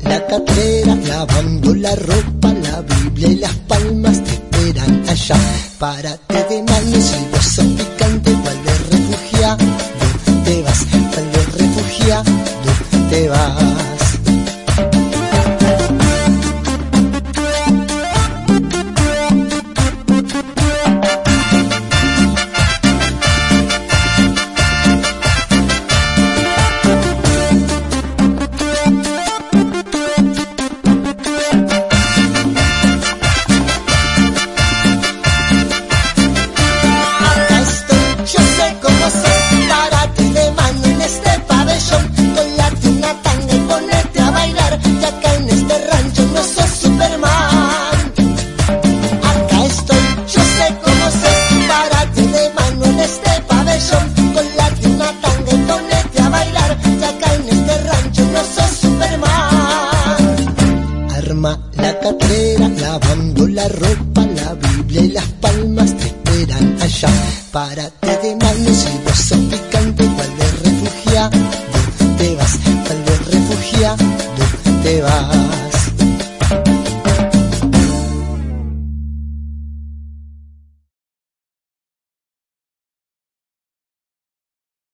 la tatera, lavando la ropa, la Biblia y las palmas te esperan allá. Párate de manos si vos sos picante, tal vez refugiado te vas, tal vez refugiado te vas. La catrera, lavando la ropa, la Biblia y las palmas te esperan allá. Párate de manos si vos sos picante, cual de refugiado te vas, cual de refugiado te vas.